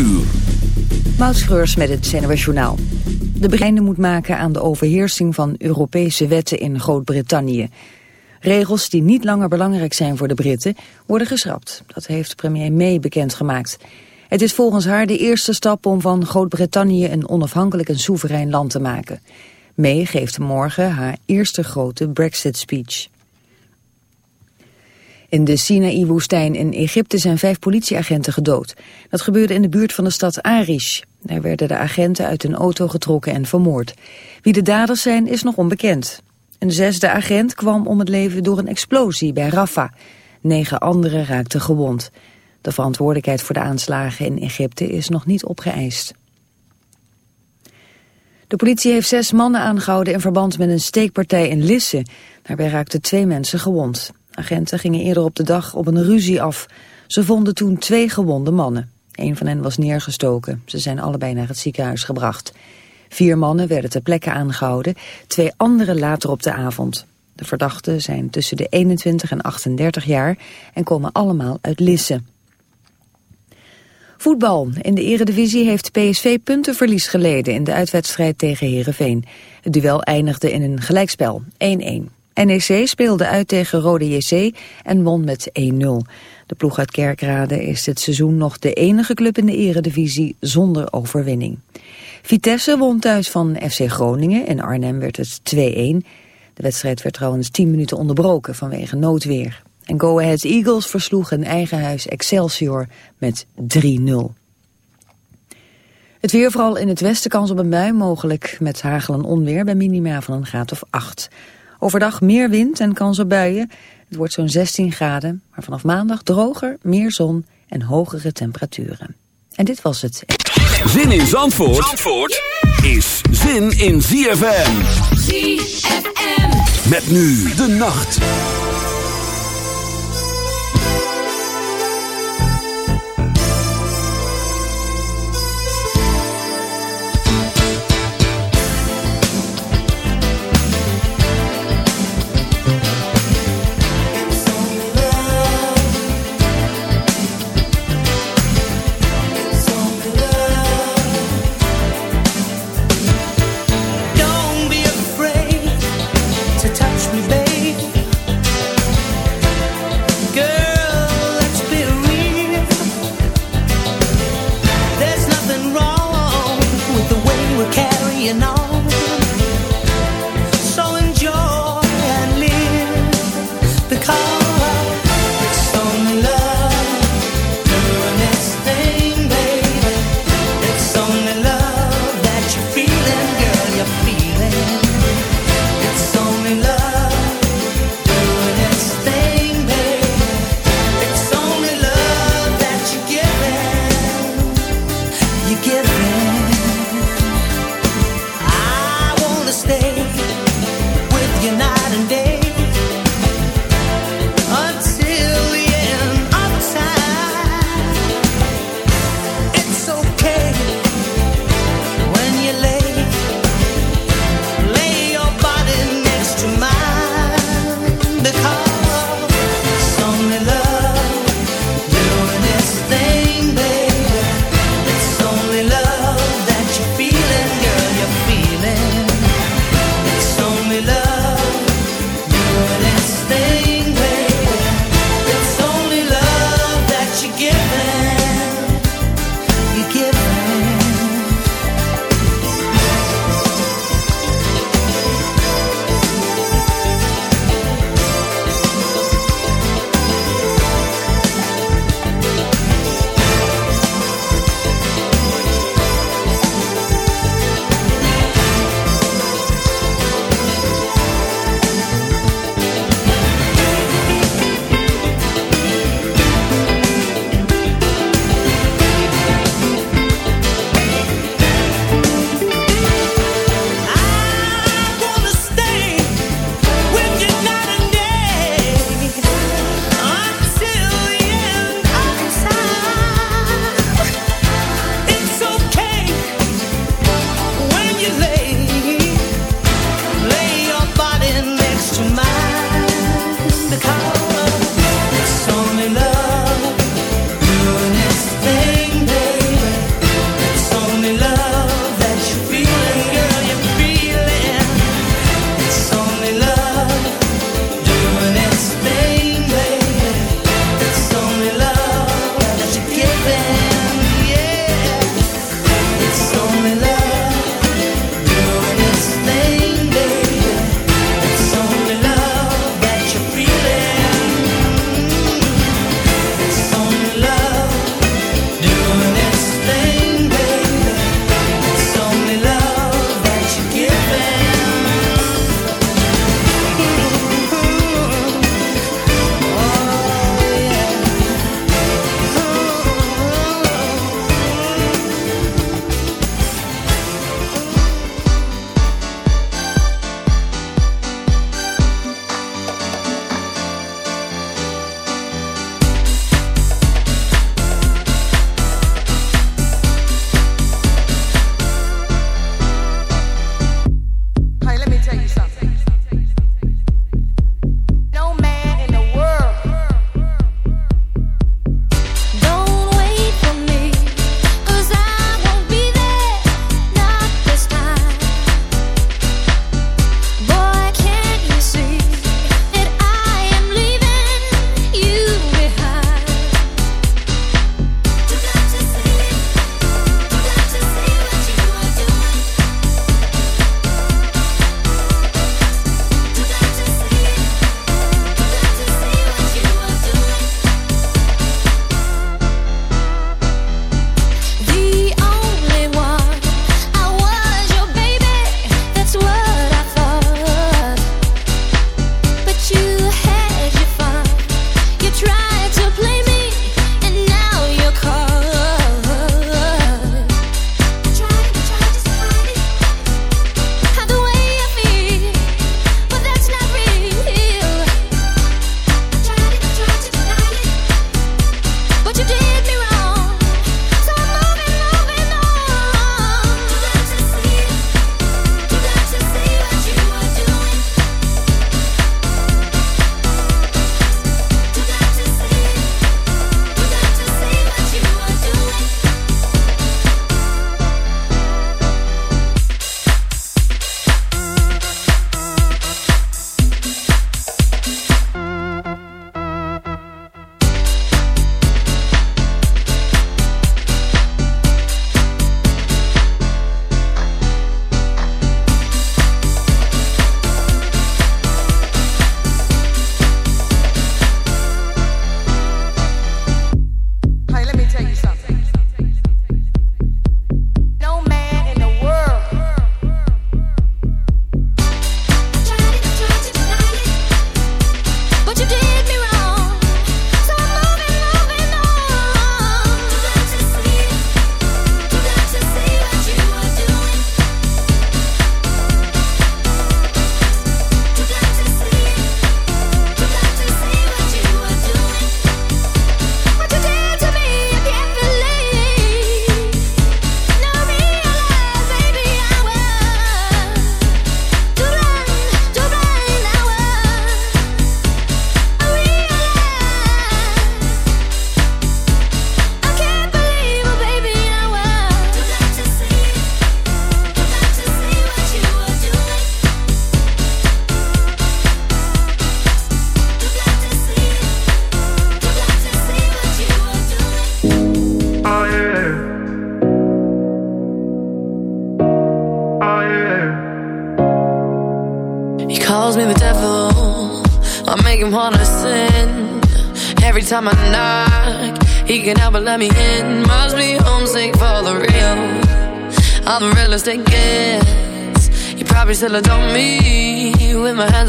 uur. Met het CNRS Journaal. De begin moet maken aan de overheersing van Europese wetten in Groot-Brittannië. Regels die niet langer belangrijk zijn voor de Britten worden geschrapt. Dat heeft premier May bekendgemaakt. Het is volgens haar de eerste stap om van Groot-Brittannië een onafhankelijk en soeverein land te maken. May geeft morgen haar eerste grote Brexit-speech. In de Sinaï-woestijn in Egypte zijn vijf politieagenten gedood. Dat gebeurde in de buurt van de stad Arish. Daar werden de agenten uit een auto getrokken en vermoord. Wie de daders zijn is nog onbekend. Een zesde agent kwam om het leven door een explosie bij Rafah. Negen anderen raakten gewond. De verantwoordelijkheid voor de aanslagen in Egypte is nog niet opgeëist. De politie heeft zes mannen aangehouden in verband met een steekpartij in Lisse. Daarbij raakten twee mensen gewond. Agenten gingen eerder op de dag op een ruzie af. Ze vonden toen twee gewonde mannen. Een van hen was neergestoken. Ze zijn allebei naar het ziekenhuis gebracht. Vier mannen werden ter plekke aangehouden, twee anderen later op de avond. De verdachten zijn tussen de 21 en 38 jaar en komen allemaal uit Lisse. Voetbal. In de eredivisie heeft PSV puntenverlies geleden in de uitwedstrijd tegen Heerenveen. Het duel eindigde in een gelijkspel, 1-1. NEC speelde uit tegen Rode JC en won met 1-0. De ploeg uit Kerkrade is dit seizoen nog de enige club in de eredivisie zonder overwinning. Vitesse won thuis van FC Groningen. In Arnhem werd het 2-1. De wedstrijd werd trouwens 10 minuten onderbroken vanwege noodweer. En Go Ahead Eagles versloeg in eigen huis Excelsior met 3-0. Het weer vooral in het westen kans op een bui mogelijk met hagel en onweer bij minima van een graad of 8. Overdag meer wind en kans op buien. Het wordt zo'n 16 graden, maar vanaf maandag droger, meer zon en hogere temperaturen. En dit was het. Zin in Zandvoort, Zandvoort is zin in ZFM. ZFM. Met nu de nacht.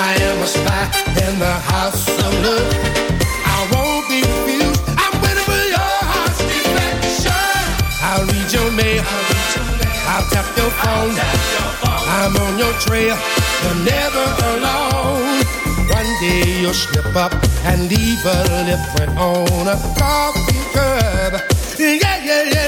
I am a spy in the house of love. I won't be refused. I'm waiting for your heart's. I read your mail. I tap your phone. I'm on your trail. You're never alone. One day you'll slip up and leave a lip print on a coffee curb. Yeah, yeah, yeah.